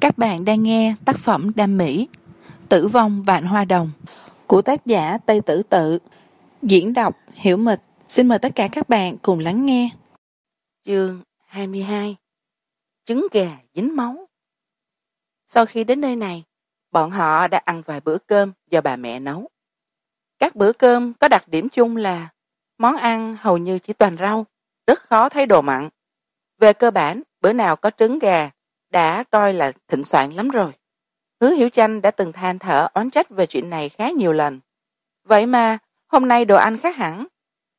các bạn đang nghe tác phẩm đam mỹ, tử vong vạn hoa đồng, của tác giả tây tử tự. Diễn đọc hiểu mịch. Xin mời tất cả các bạn cùng lắng nghe. Chương hai mươi hai, trứng gà dính máu. Sau khi đến nơi này, bọn họ đã ăn vài bữa cơm do bà mẹ nấu. Các bữa cơm có đặc điểm chung là món ăn hầu như chỉ toàn rau, rất khó thấy đồ mặn. Về cơ bản, bữa nào có trứng gà đã coi là thịnh soạn lắm rồi. Hứa hiểu chanh đã từng than thở oán trách về chuyện này khá nhiều lần. Vậy mà, hôm nay đồ ăn khác hẳn.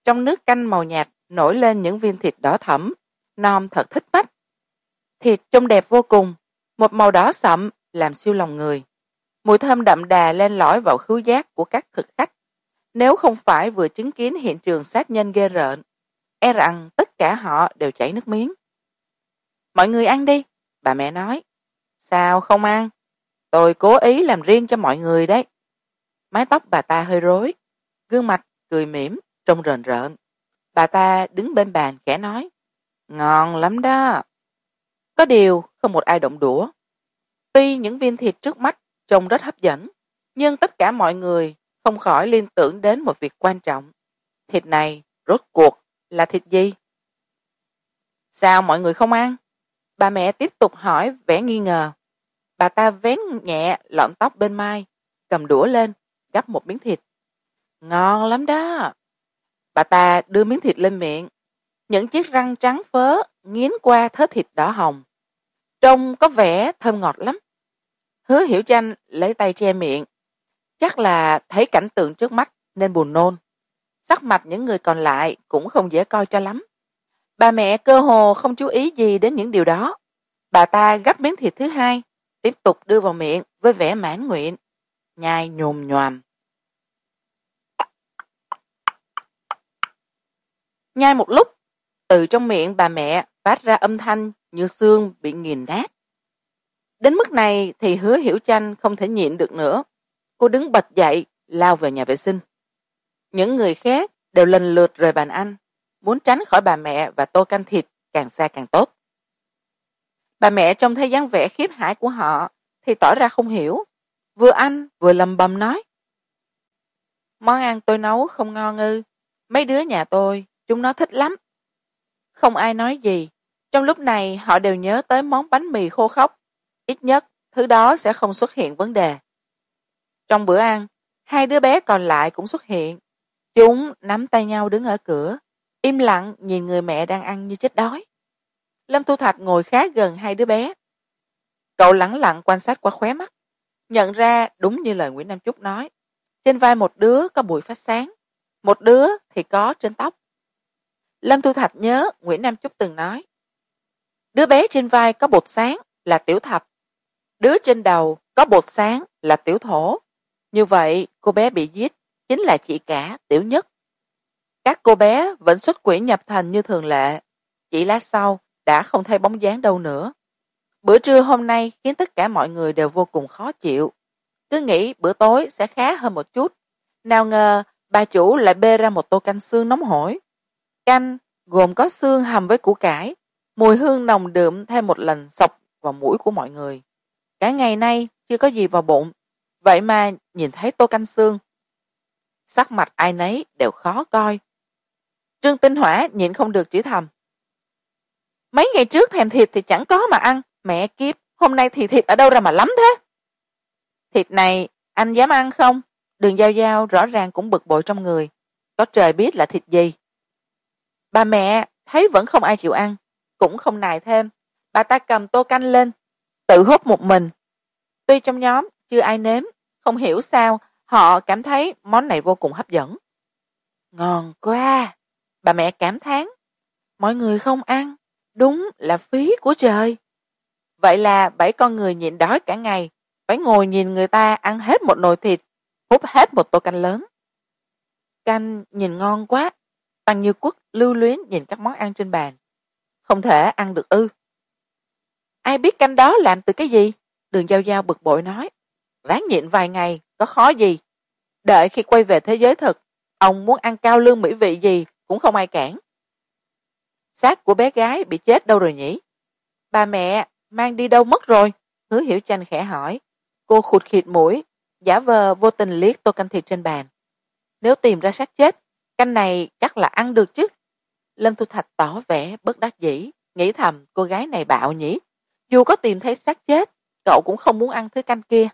Trong nước canh màu nhạt nổi lên những viên thịt đỏ thẫm, nom thật thích mắt thịt trông đẹp vô cùng, một màu đỏ sậm làm siêu lòng người. Mùi thơm đậm đà lên lõi vào khứu giác của các thực khách. Nếu không phải vừa chứng kiến hiện trường sát nhân ghê rợn e rằng tất cả họ đều chảy nước miếng. Mọi người ăn đi bà mẹ nói, sao không ăn? Tôi cố ý làm riêng cho mọi người đấy. Mái tóc bà ta hơi rối, gương mặt cười mỉm, trông rờn rợn. Bà ta đứng bên bàn khẽ nói, ngon lắm đó. Có điều không một ai động đũa. Tuy những viên thịt trước mắt trông rất hấp dẫn, nhưng tất cả mọi người không khỏi liên tưởng đến một việc quan trọng. Thịt này rốt cuộc là thịt gì? Sao mọi người không ăn? Bà mẹ tiếp tục hỏi vẻ nghi ngờ. Bà ta vén nhẹ lọn tóc bên mai, cầm đũa lên, gắp một miếng thịt. Ngon lắm đó. Bà ta đưa miếng thịt lên miệng. Những chiếc răng trắng phớ nghiến qua thớ thịt đỏ hồng. Trông có vẻ thơm ngọt lắm. Hứa hiểu chanh lấy tay che miệng. Chắc là thấy cảnh tượng trước mắt nên buồn nôn. Sắc mặt những người còn lại cũng không dễ coi cho lắm bà mẹ cơ hồ không chú ý gì đến những điều đó. Bà ta gắp miếng thịt thứ hai, tiếp tục đưa vào miệng với vẻ mãn nguyện, nhai nhồm nhoàm nhai một lúc, từ trong miệng bà mẹ phát ra âm thanh như xương bị nghiền nát. Đến mức này thì hứa hiểu chanh không thể nhịn được nữa. Cô đứng bật dậy, lao về nhà vệ sinh. Những người khác đều lần lượt rời bàn ăn muốn tránh khỏi bà mẹ và tô canh thịt càng xa càng tốt. Bà mẹ trông thấy dáng vẻ khiếp hãi của họ thì tỏ ra không hiểu. Vừa ăn, vừa lầm bầm nói. Món ăn tôi nấu không ngon ư. Mấy đứa nhà tôi, chúng nó thích lắm. Không ai nói gì. Trong lúc này, họ đều nhớ tới món bánh mì khô khốc. Ít nhất, thứ đó sẽ không xuất hiện vấn đề. Trong bữa ăn, hai đứa bé còn lại cũng xuất hiện. Chúng nắm tay nhau đứng ở cửa im lặng nhìn người mẹ đang ăn như chết đói. Lâm thu thạch ngồi khá gần hai đứa bé. Cậu lẳng lặng quan sát qua khóe mắt, nhận ra đúng như lời nguyễn nam chúc nói. Trên vai một đứa có bụi phát sáng, một đứa thì có trên tóc. Lâm thu thạch nhớ nguyễn nam chúc từng nói, đứa bé trên vai có bột sáng là tiểu thập, đứa trên đầu có bột sáng là tiểu thổ. Như vậy, cô bé bị giết chính là chị cả tiểu nhất các cô bé vẫn xuất quỷ nhập thành như thường lệ. Chỉ lát sau, đã không thấy bóng dáng đâu nữa. Bữa trưa hôm nay khiến tất cả mọi người đều vô cùng khó chịu. Cứ nghĩ bữa tối sẽ khá hơn một chút. Nào ngờ, bà chủ lại bê ra một tô canh xương nóng hổi. Canh gồm có xương hầm với củ cải, mùi hương nồng đượm thêm một lần sộc vào mũi của mọi người. Cả ngày nay chưa có gì vào bụng, vậy mà nhìn thấy tô canh xương. Sắc mặt ai nấy đều khó coi trương tinh hỏa nhịn không được chửi thầm. Mấy ngày trước thèm thịt thì chẳng có mà ăn. Mẹ kiếp, hôm nay thì thịt ở đâu ra mà lắm thế? Thịt này anh dám ăn không? Đường giao giao rõ ràng cũng bực bội trong người. Có trời biết là thịt gì. Bà mẹ thấy vẫn không ai chịu ăn. Cũng không nài thêm. Bà ta cầm tô canh lên, tự hút một mình. Tuy trong nhóm chưa ai nếm, không hiểu sao họ cảm thấy món này vô cùng hấp dẫn. Ngon quá! Bà mẹ cảm thán, mọi người không ăn, đúng là phí của trời. Vậy là bảy con người nhịn đói cả ngày, phải ngồi nhìn người ta ăn hết một nồi thịt hút hết một tô canh lớn. Canh nhìn ngon quá, tăng như quất lưu luyến nhìn các món ăn trên bàn. Không thể ăn được ư. Ai biết canh đó làm từ cái gì? Đường giao giao bực bội nói. Ráng nhịn vài ngày, có khó gì? Đợi khi quay về thế giới thực, ông muốn ăn cao lương mỹ vị gì? Cũng không ai cản. Xác của bé gái bị chết đâu rồi nhỉ? Bà mẹ mang đi đâu mất rồi? Hứa hiểu chanh khẽ hỏi. Cô khụt khịt mũi, giả vờ vô tình liếc tô canh thịt trên bàn. Nếu tìm ra xác chết, canh này chắc là ăn được chứ. Lâm thu thạch tỏ vẻ bất đắc dĩ, nghĩ thầm cô gái này bạo nhỉ. Dù có tìm thấy xác chết, cậu cũng không muốn ăn thứ canh kia.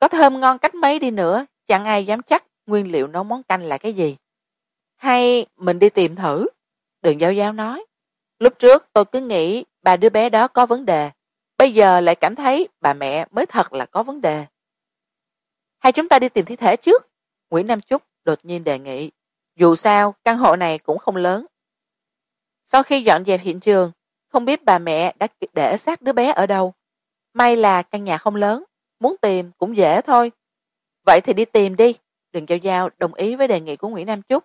Có thơm ngon cách mấy đi nữa, chẳng ai dám chắc nguyên liệu nấu món canh là cái gì hay mình đi tìm thử? Đường giao giao nói. Lúc trước tôi cứ nghĩ bà đứa bé đó có vấn đề. Bây giờ lại cảm thấy bà mẹ mới thật là có vấn đề. Hay chúng ta đi tìm thi thể trước? Nguyễn nam Chúc đột nhiên đề nghị. Dù sao, căn hộ này cũng không lớn. Sau khi dọn dẹp hiện trường, không biết bà mẹ đã để xác đứa bé ở đâu. May là căn nhà không lớn, muốn tìm cũng dễ thôi. Vậy thì đi tìm đi. Đường giao giao đồng ý với đề nghị của nguyễn nam Chúc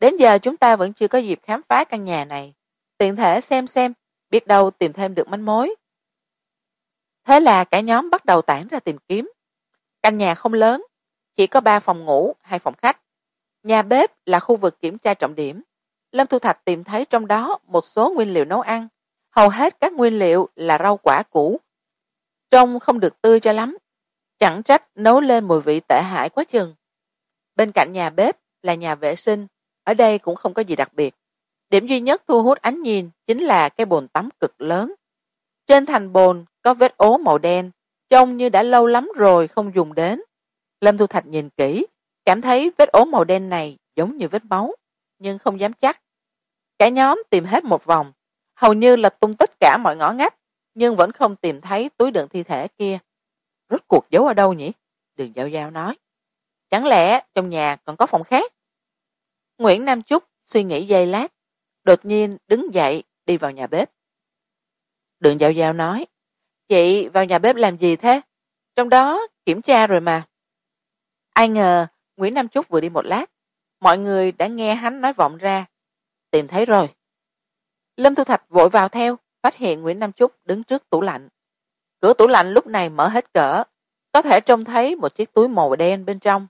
đến giờ chúng ta vẫn chưa có dịp khám phá căn nhà này. Tiện thể xem xem, biết đâu tìm thêm được manh mối. Thế là cả nhóm bắt đầu tản ra tìm kiếm. Căn nhà không lớn, chỉ có ba phòng ngủ, hai phòng khách. Nhà bếp là khu vực kiểm tra trọng điểm. Lâm thu thạch tìm thấy trong đó một số nguyên liệu nấu ăn. Hầu hết các nguyên liệu là rau quả cũ trông không được tươi cho lắm. Chẳng trách nấu lên mùi vị tệ hại quá chừng. Bên cạnh nhà bếp là nhà vệ sinh ở đây cũng không có gì đặc biệt. Điểm duy nhất thu hút ánh nhìn chính là cái bồn tắm cực lớn. Trên thành bồn có vết ố màu đen, trông như đã lâu lắm rồi không dùng đến. Lâm thu thạch nhìn kỹ, cảm thấy vết ố màu đen này giống như vết máu, nhưng không dám chắc. Cả nhóm tìm hết một vòng, hầu như là tung tất cả mọi ngõ ngách, nhưng vẫn không tìm thấy túi đựng thi thể kia. Rốt cuộc giấu ở đâu nhỉ? Đường giao giao nói. Chẳng lẽ trong nhà còn có phòng khác? Nguyễn nam Chúc suy nghĩ giây lát, đột nhiên đứng dậy đi vào nhà bếp. Đường giao giao nói, chị vào nhà bếp làm gì thế? Trong đó kiểm tra rồi mà. Ai ngờ nguyễn nam Chúc vừa đi một lát, mọi người đã nghe hắn nói vọng ra, tìm thấy rồi. Lâm thu thạch vội vào theo, phát hiện nguyễn nam Chúc đứng trước tủ lạnh. Cửa tủ lạnh lúc này mở hết cỡ, có thể trông thấy một chiếc túi màu đen bên trong.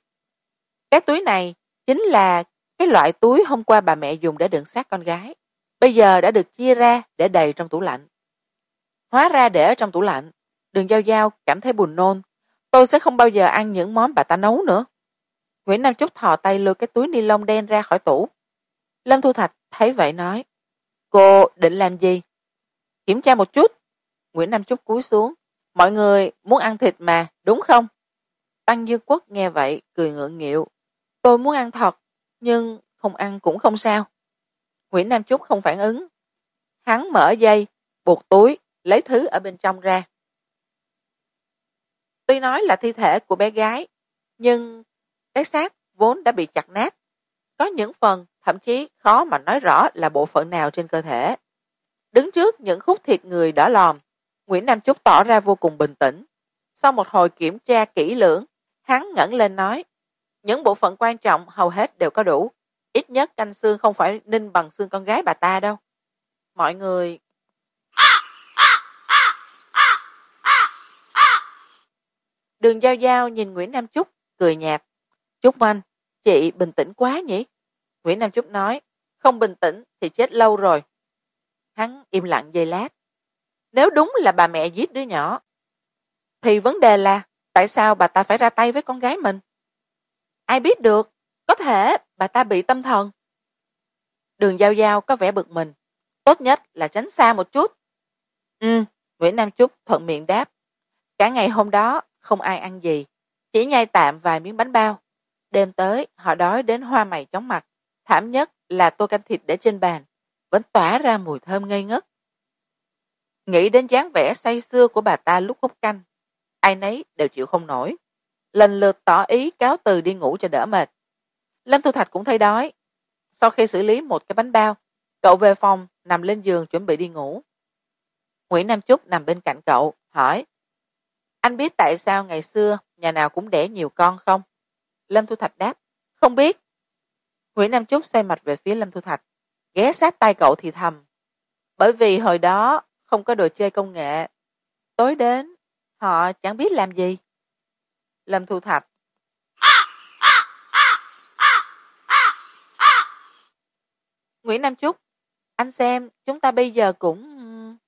Cái túi này chính là cái loại túi hôm qua bà mẹ dùng để đựng xác con gái, bây giờ đã được chia ra để đầy trong tủ lạnh. Hóa ra để ở trong tủ lạnh, đường giao giao cảm thấy buồn nôn, tôi sẽ không bao giờ ăn những món bà ta nấu nữa. Nguyễn nam trúc thò tay lôi cái túi ni lông đen ra khỏi tủ. Lâm thu thạch thấy vậy nói, cô định làm gì? Kiểm tra một chút. Nguyễn nam trúc cúi xuống, mọi người muốn ăn thịt mà, đúng không? Tăng dương quốc nghe vậy cười ngượng nghịu, tôi muốn ăn thật nhưng không ăn cũng không sao. Nguyễn nam chúc không phản ứng. Hắn mở dây, buộc túi, lấy thứ ở bên trong ra. Tuy nói là thi thể của bé gái, nhưng cái xác vốn đã bị chặt nát. Có những phần thậm chí khó mà nói rõ là bộ phận nào trên cơ thể. Đứng trước những khúc thịt người đỏ lòm, nguyễn nam chúc tỏ ra vô cùng bình tĩnh. Sau một hồi kiểm tra kỹ lưỡng, hắn ngẩng lên nói những bộ phận quan trọng hầu hết đều có đủ. Ít nhất canh xương không phải ninh bằng xương con gái bà ta đâu. Mọi người. Đường giao giao nhìn nguyễn nam trúc cười nhạt. Trúc anh chị bình tĩnh quá nhỉ? Nguyễn nam trúc nói, không bình tĩnh thì chết lâu rồi. Hắn im lặng giây lát. Nếu đúng là bà mẹ giết đứa nhỏ, thì vấn đề là tại sao bà ta phải ra tay với con gái mình? Ai biết được, có thể bà ta bị tâm thần. Đường giao giao có vẻ bực mình. Tốt nhất là tránh xa một chút. Ừ nguyễn nam trúc thuận miệng đáp. Cả ngày hôm đó, không ai ăn gì. Chỉ nhai tạm vài miếng bánh bao. Đêm tới, họ đói đến hoa mày chóng mặt. Thảm nhất là tô canh thịt để trên bàn. Vẫn tỏa ra mùi thơm ngây ngất. Nghĩ đến dáng vẻ say sưa của bà ta lúc hút canh, ai nấy đều chịu không nổi lần lượt tỏ ý cáo từ đi ngủ cho đỡ mệt. Lâm thu thạch cũng thấy đói. Sau khi xử lý một cái bánh bao, cậu về phòng nằm lên giường chuẩn bị đi ngủ. Nguyễn nam trúc nằm bên cạnh cậu, hỏi, anh biết tại sao ngày xưa nhà nào cũng đẻ nhiều con không? Lâm thu thạch đáp, không biết. Nguyễn nam trúc xoay mặt về phía lâm thu thạch, ghé sát tay cậu thì thầm, bởi vì hồi đó không có đồ chơi công nghệ, tối đến họ chẳng biết làm gì lâm thu thạch. Nguyễn nam trúc anh xem, chúng ta bây giờ cũng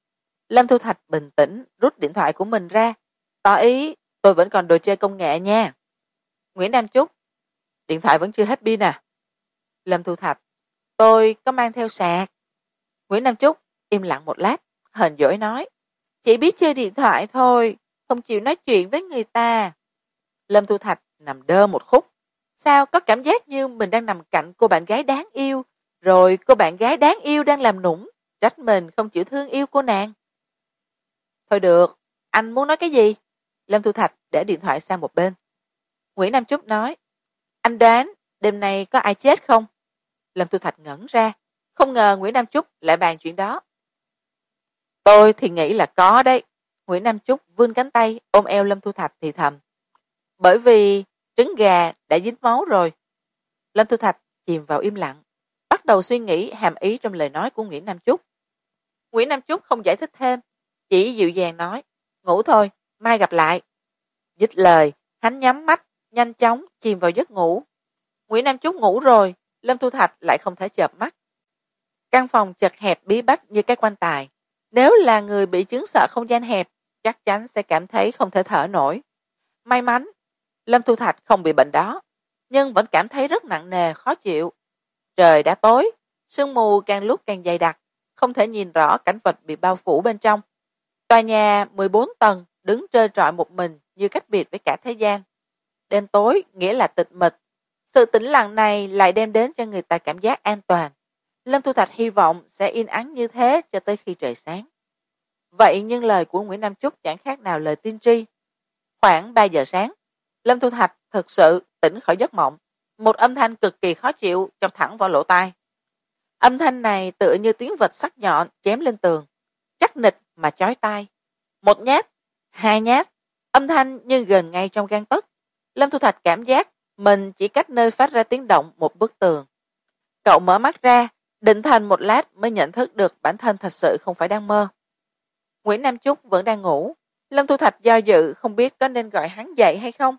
lâm thu thạch bình tĩnh, rút điện thoại của mình ra. Tỏ ý, tôi vẫn còn đồ chơi công nghệ nha. Nguyễn nam chúc, điện thoại vẫn chưa hết pin à. Lâm thu thạch, tôi có mang theo sạc. Nguyễn nam chúc, im lặng một lát, hờn dỗi nói. Chỉ biết chơi điện thoại thôi, không chịu nói chuyện với người ta lâm thu thạch nằm đơ một khúc. Sao có cảm giác như mình đang nằm cạnh cô bạn gái đáng yêu? Rồi cô bạn gái đáng yêu đang làm nũng, trách mình không chịu thương yêu cô nàng. Thôi được, anh muốn nói cái gì? Lâm thu thạch để điện thoại sang một bên. Nguyễn nam trúc nói, anh đoán đêm nay có ai chết không? Lâm thu thạch ngẩn ra, không ngờ nguyễn nam trúc lại bàn chuyện đó. Tôi thì nghĩ là có đấy. Nguyễn nam trúc vươn cánh tay ôm eo lâm thu thạch thì thầm bởi vì trứng gà đã dính máu rồi. Lâm thu thạch chìm vào im lặng, bắt đầu suy nghĩ hàm ý trong lời nói của nguyễn nam trúc nguyễn nam trúc không giải thích thêm, chỉ dịu dàng nói, ngủ thôi, mai gặp lại. Dứt lời, hắn nhắm mắt, nhanh chóng chìm vào giấc ngủ. Nguyễn nam trúc ngủ rồi, lâm thu thạch lại không thể chợp mắt. Căn phòng chật hẹp bí bách như cái quan tài. Nếu là người bị chứng sợ không gian hẹp, chắc chắn sẽ cảm thấy không thể thở nổi. May mắn lâm thu thạch không bị bệnh đó, nhưng vẫn cảm thấy rất nặng nề, khó chịu. Trời đã tối, sương mù càng lúc càng dày đặc, không thể nhìn rõ cảnh vật bị bao phủ bên trong. Tòa nhà mười bốn tầng đứng trơ trọi một mình như cách biệt với cả thế gian. Đêm tối nghĩa là tịch mịch. Sự tĩnh lặng này lại đem đến cho người ta cảm giác an toàn. Lâm thu thạch hy vọng sẽ yên ắng như thế cho tới khi trời sáng. Vậy nhưng lời của nguyễn nam Chúc chẳng khác nào lời tiên tri. Khoảng ba giờ sáng lâm thu thạch thực sự tỉnh khỏi giấc mộng. Một âm thanh cực kỳ khó chịu chọc thẳng vào lỗ tai. Âm thanh này tựa như tiếng vật sắc nhọn chém lên tường. Chắc nịch mà chói tai. Một nhát, hai nhát. Âm thanh như gần ngay trong gan tấc. Lâm thu thạch cảm giác mình chỉ cách nơi phát ra tiếng động một bức tường. Cậu mở mắt ra, định thần một lát mới nhận thức được bản thân thật sự không phải đang mơ. Nguyễn nam trúc vẫn đang ngủ. Lâm thu thạch do dự không biết có nên gọi hắn dậy hay không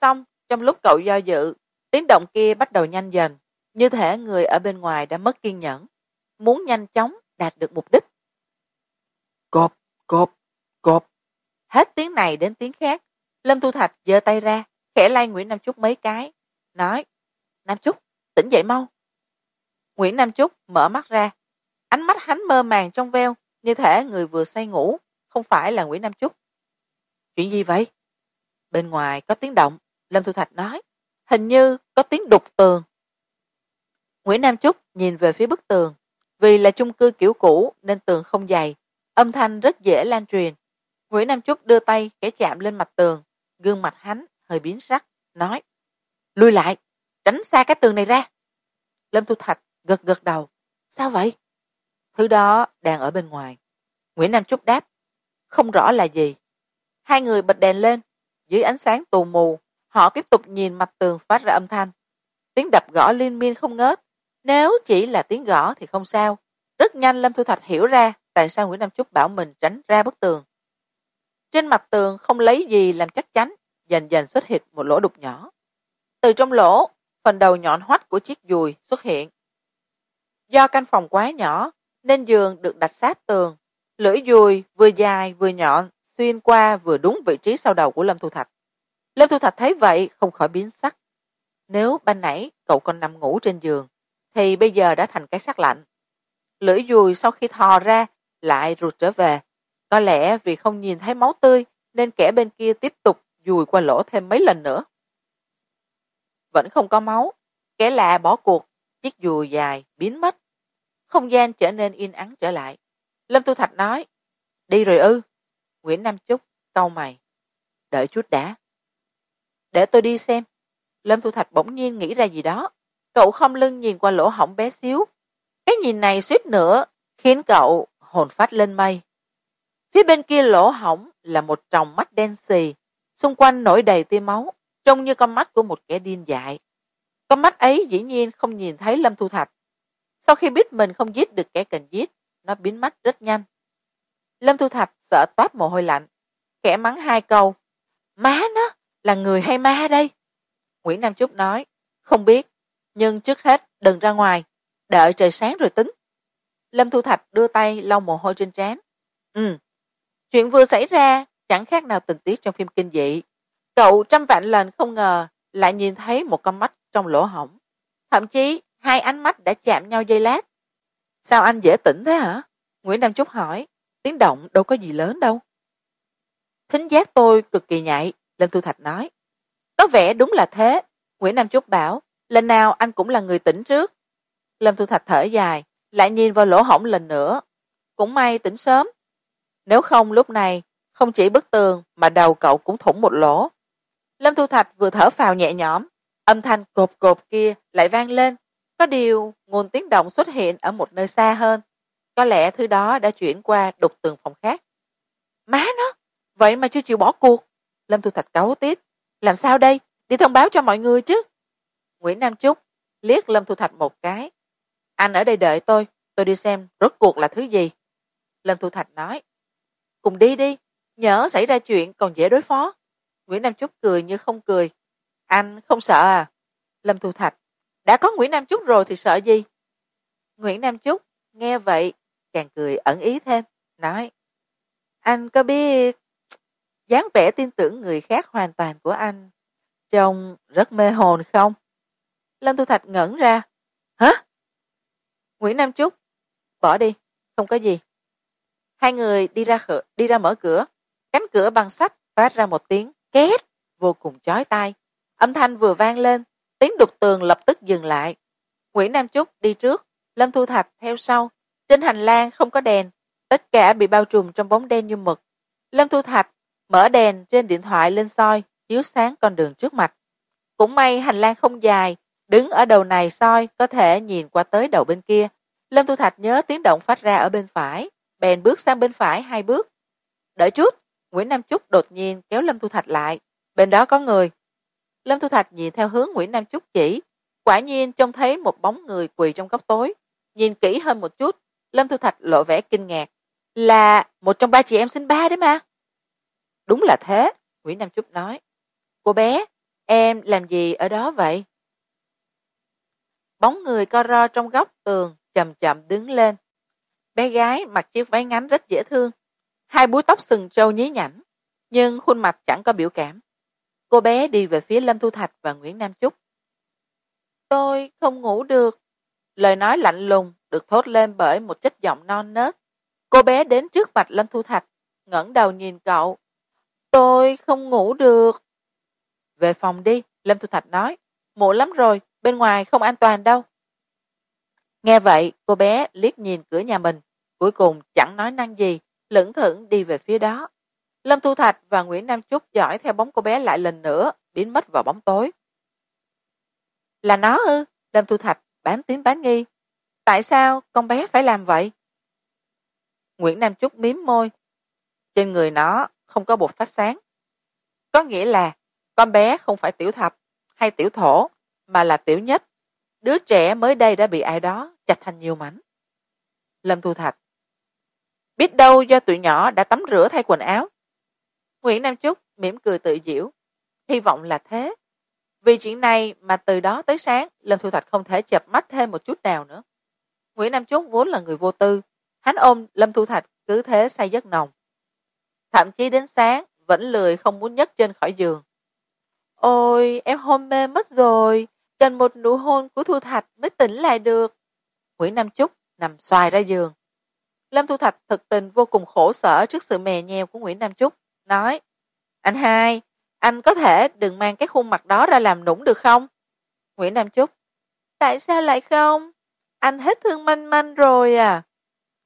xong trong lúc cậu do dự tiếng động kia bắt đầu nhanh dần như thể người ở bên ngoài đã mất kiên nhẫn muốn nhanh chóng đạt được mục đích. Cộp cộp cộp hết tiếng này đến tiếng khác lâm thu thạch giơ tay ra khẽ lay nguyễn nam trúc mấy cái nói nam trúc tỉnh dậy mau. Nguyễn nam trúc mở mắt ra ánh mắt hắn mơ màng trong veo như thể người vừa say ngủ không phải là nguyễn nam trúc chuyện gì vậy? Bên ngoài có tiếng động lâm thu thạch nói, hình như có tiếng đục tường. Nguyễn nam trúc nhìn về phía bức tường. Vì là chung cư kiểu cũ nên tường không dày, âm thanh rất dễ lan truyền. Nguyễn nam trúc đưa tay kẻ chạm lên mặt tường, gương mặt hắn hơi biến sắc, nói, lui lại, tránh xa cái tường này ra. Lâm thu thạch gật gật đầu, sao vậy? Thứ đó đang ở bên ngoài. Nguyễn nam trúc đáp, không rõ là gì. Hai người bật đèn lên, dưới ánh sáng tù mù họ tiếp tục nhìn mặt tường phát ra âm thanh. Tiếng đập gõ liên miên không ngớt. Nếu chỉ là tiếng gõ thì không sao. Rất nhanh lâm thu thạch hiểu ra tại sao nguyễn nam trúc bảo mình tránh ra bức tường. Trên mặt tường không lấy gì làm chắc chắn, dần dần xuất hiện một lỗ đục nhỏ. Từ trong lỗ, phần đầu nhọn hoắt của chiếc dùi xuất hiện. Do căn phòng quá nhỏ, nên giường được đặt sát tường. Lưỡi dùi vừa dài vừa nhọn, xuyên qua vừa đúng vị trí sau đầu của lâm thu thạch lâm thu thạch thấy vậy, không khỏi biến sắc. Nếu ban nãy cậu còn nằm ngủ trên giường, thì bây giờ đã thành cái xác lạnh. Lưỡi dùi sau khi thò ra, lại rụt trở về. Có lẽ vì không nhìn thấy máu tươi, nên kẻ bên kia tiếp tục dùi qua lỗ thêm mấy lần nữa. Vẫn không có máu, kẻ lạ bỏ cuộc, chiếc dùi dài, biến mất. Không gian trở nên yên ắng trở lại. Lâm tu thạch nói, đi rồi ư. Nguyễn nam trúc cau mày, đợi chút đã để tôi đi xem. Lâm thu thạch bỗng nhiên nghĩ ra gì đó. Cậu không lưng nhìn qua lỗ hỏng bé xíu. Cái nhìn này suýt nữa khiến cậu hồn phách lên mây. Phía bên kia lỗ hỏng là một tròng mắt đen xì, xung quanh nổi đầy tia máu, trông như con mắt của một kẻ điên dại. Con mắt ấy dĩ nhiên không nhìn thấy lâm thu thạch. Sau khi biết mình không giết được kẻ cần giết, nó biến mất rất nhanh. Lâm thu thạch sợ toát mồ hôi lạnh kẻ mắng hai câu, má nó là người hay ma đây? Nguyễn nam chúc nói, không biết, nhưng trước hết đừng ra ngoài, đợi trời sáng rồi tính. Lâm thu thạch đưa tay lau mồ hôi trên trán. Ừ chuyện vừa xảy ra chẳng khác nào tình tiết trong phim kinh dị. Cậu trăm vạn lần không ngờ lại nhìn thấy một con mắt trong lỗ hổng. Thậm chí hai ánh mắt đã chạm nhau giây lát. Sao anh dễ tỉnh thế hả? Nguyễn nam chúc hỏi, tiếng động đâu có gì lớn đâu. Thính giác tôi cực kỳ nhạy lâm thu thạch nói. Có vẻ đúng là thế, nguyễn nam trúc bảo. Lần nào anh cũng là người tỉnh trước. Lâm thu thạch thở dài, lại nhìn vào lỗ hổng lần nữa. Cũng may tỉnh sớm. Nếu không lúc này, không chỉ bức tường mà đầu cậu cũng thủng một lỗ. Lâm thu thạch vừa thở phào nhẹ nhõm, âm thanh cộp cộp kia lại vang lên. Có điều, nguồn tiếng động xuất hiện ở một nơi xa hơn. Có lẽ thứ đó đã chuyển qua đục tường phòng khác. Má nó! Vậy mà chưa chịu bỏ cuộc lâm thu thạch cáu tiết làm sao đây? Đi thông báo cho mọi người chứ. Nguyễn nam Chúc liếc lâm thu thạch một cái. Anh ở đây đợi tôi. Tôi đi xem rốt cuộc là thứ gì. Lâm thu thạch nói. Cùng đi đi. Nhớ xảy ra chuyện còn dễ đối phó. Nguyễn nam Chúc cười như không cười. Anh không sợ à? Lâm thu thạch. Đã có nguyễn nam Chúc rồi thì sợ gì? Nguyễn nam Chúc nghe vậy, càng cười ẩn ý thêm, nói. Anh có biết dáng vẻ tin tưởng người khác hoàn toàn của anh. Trông rất mê hồn không? Lâm thu thạch ngẩn ra. Hả? Nguyễn nam trúc bỏ đi không có gì. Hai người đi ra khử, đi ra mở cửa. Cánh cửa bằng sắt phát ra một tiếng két vô cùng chói tai. Âm thanh vừa vang lên tiếng đục tường lập tức dừng lại. Nguyễn nam trúc đi trước lâm thu thạch theo sau. Trên hành lang không có đèn tất cả bị bao trùm trong bóng đen như mực. Lâm thu thạch mở đèn trên điện thoại lên soi, chiếu sáng con đường trước mặt. Cũng may hành lang không dài, đứng ở đầu này soi có thể nhìn qua tới đầu bên kia. Lâm thu thạch nhớ tiếng động phát ra ở bên phải, bèn bước sang bên phải hai bước. Đợi chút, nguyễn nam Chúc đột nhiên kéo lâm thu thạch lại. Bên đó có người. Lâm thu thạch nhìn theo hướng nguyễn nam Chúc chỉ, quả nhiên trông thấy một bóng người quỳ trong góc tối. Nhìn kỹ hơn một chút, lâm thu thạch lộ vẻ kinh ngạc. Là một trong ba chị em sinh ba đấy mà đúng là thế, nguyễn nam chúc nói. Cô bé, em làm gì ở đó vậy? Bóng người co ro trong góc tường chậm chậm đứng lên. Bé gái mặc chiếc váy ngắn rất dễ thương. Hai búi tóc sừng trâu nhí nhảnh, nhưng khuôn mặt chẳng có biểu cảm. Cô bé đi về phía lâm thu thạch và nguyễn nam chúc. Tôi không ngủ được. Lời nói lạnh lùng được thốt lên bởi một chất giọng non nớt. Cô bé đến trước mặt lâm thu thạch, ngẩng đầu nhìn cậu tôi không ngủ được. Về phòng đi, lâm thu thạch nói. Muộn lắm rồi, bên ngoài không an toàn đâu. Nghe vậy, cô bé liếc nhìn cửa nhà mình. Cuối cùng chẳng nói năng gì, lững thững đi về phía đó. Lâm thu thạch và nguyễn nam Chúc dõi theo bóng cô bé lại lần nữa, biến mất vào bóng tối. Là nó ư? Lâm thu thạch bán tín bán nghi. Tại sao con bé phải làm vậy? Nguyễn nam chúc mím môi. Trên người nó không có bột phát sáng. Có nghĩa là, con bé không phải tiểu thập hay tiểu thổ, mà là tiểu nhất. Đứa trẻ mới đây đã bị ai đó chặt thành nhiều mảnh. Lâm thu thạch. Biết đâu do tụi nhỏ đã tắm rửa thay quần áo. Nguyễn nam Chúc mỉm cười tự diễu. Hy vọng là thế. Vì chuyện này mà từ đó tới sáng, lâm thu thạch không thể chập mắt thêm một chút nào nữa. Nguyễn nam Chúc vốn là người vô tư. Hắn ôm lâm thu thạch cứ thế say giấc nồng thậm chí đến sáng, vẫn lười không muốn nhấc chân khỏi giường. Ôi, em hôn mê mất rồi, cần một nụ hôn của thu thạch mới tỉnh lại được. Nguyễn nam trúc nằm xoài ra giường. Lâm thu thạch thực tình vô cùng khổ sở trước sự mè nheo của nguyễn nam trúc nói, anh hai, anh có thể đừng mang cái khuôn mặt đó ra làm nũng được không? Nguyễn nam trúc tại sao lại không? Anh hết thương manh manh rồi à.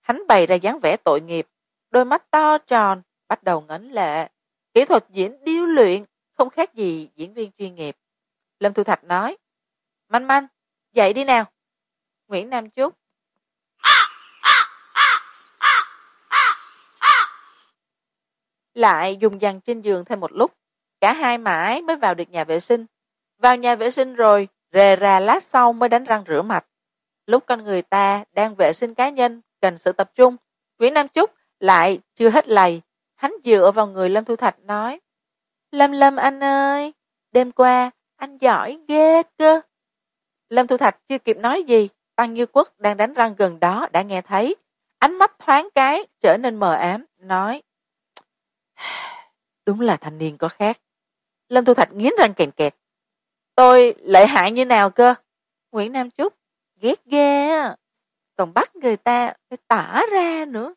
Hắn bày ra dáng vẻ tội nghiệp, đôi mắt to tròn bắt đầu ngấn lệ. Kỹ thuật diễn điêu luyện không khác gì diễn viên chuyên nghiệp. Lâm thu thạch nói, manh manh, dậy đi nào. Nguyễn nam Chúc, lại dùng dằn trên giường thêm một lúc. Cả hai mãi mới vào được nhà vệ sinh. Vào nhà vệ sinh rồi, rề rà lát sau mới đánh răng rửa mặt. Lúc con người ta đang vệ sinh cá nhân, cần sự tập trung, nguyễn nam Chúc lại chưa hết lầy hắn dựa vào người lâm thu thạch nói, lâm lâm anh ơi, đêm qua anh giỏi ghê cơ. Lâm thu thạch chưa kịp nói gì, tăng như quốc đang đánh răng gần đó đã nghe thấy. Ánh mắt thoáng cái trở nên mờ ám, nói, đúng là thanh niên có khác. Lâm thu thạch nghiến răng kèn kẹt, tôi lợi hại như nào cơ? Nguyễn nam trúc ghét ghê còn bắt người ta phải tả ra nữa.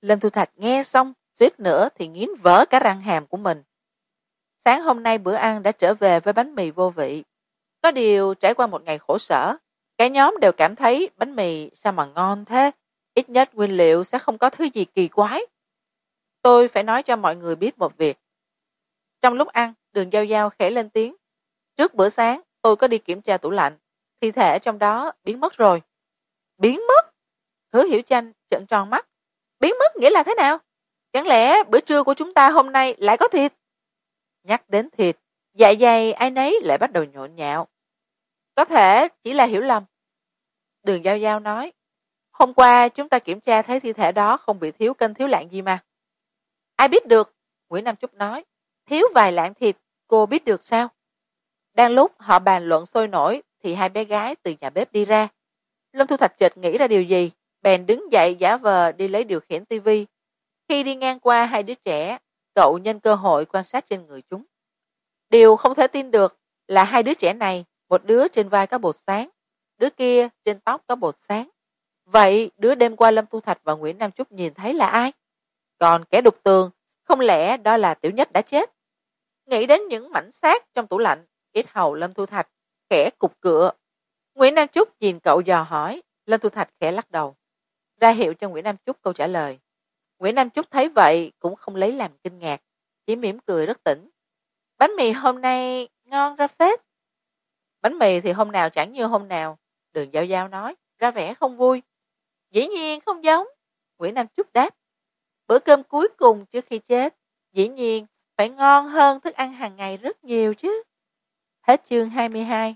Lâm thu thạch nghe xong suýt nữa thì nghiến vỡ cả răng hàm của mình. Sáng hôm nay bữa ăn đã trở về với bánh mì vô vị. Có điều trải qua một ngày khổ sở, cả nhóm đều cảm thấy bánh mì sao mà ngon thế? Ít nhất nguyên liệu sẽ không có thứ gì kỳ quái. Tôi phải nói cho mọi người biết một việc. Trong lúc ăn, đường giao giao khẽ lên tiếng. Trước bữa sáng, tôi có đi kiểm tra tủ lạnh. Thi thể trong đó biến mất rồi. Biến mất? Hứa hiểu chanh trợn tròn mắt. Biến mất nghĩa là thế nào? Chẳng lẽ bữa trưa của chúng ta hôm nay lại có thịt? Nhắc đến thịt dạ dày ai nấy lại bắt đầu nhộn nhạo. Có thể chỉ là hiểu lầm. Đường giao giao nói, hôm qua chúng ta kiểm tra thấy thi thể đó không bị thiếu cân thiếu lạng gì mà. Ai biết được? Nguyễn nam trúc nói, thiếu vài lạng thịt, cô biết được sao? Đang lúc họ bàn luận sôi nổi thì hai bé gái từ nhà bếp đi ra. Lâm thu thạch chợt nghĩ ra điều gì, bèn đứng dậy giả vờ đi lấy điều khiển tivi khi đi ngang qua hai đứa trẻ, cậu nhân cơ hội quan sát trên người chúng. Điều không thể tin được là hai đứa trẻ này, một đứa trên vai có bột sáng, đứa kia trên tóc có bột sáng. Vậy đứa đêm qua lâm thu thạch và nguyễn nam trúc nhìn thấy là ai? Còn kẻ đục tường, không lẽ đó là tiểu nhất đã chết? Nghĩ đến những mảnh xác trong tủ lạnh, ít hầu lâm thu thạch khẽ cục cựa nguyễn nam trúc nhìn cậu dò hỏi, lâm thu thạch khẽ lắc đầu. Ra hiệu cho nguyễn nam trúc câu trả lời nguyễn nam trúc thấy vậy cũng không lấy làm kinh ngạc, chỉ mỉm cười rất tỉnh. Bánh mì hôm nay ngon ra phết. Bánh mì thì hôm nào chẳng như hôm nào, đường giao giao nói, ra vẻ không vui. Dĩ nhiên không giống, nguyễn nam trúc đáp. Bữa cơm cuối cùng trước khi chết, dĩ nhiên phải ngon hơn thức ăn hàng ngày rất nhiều chứ. Hết chương hai mươi hai.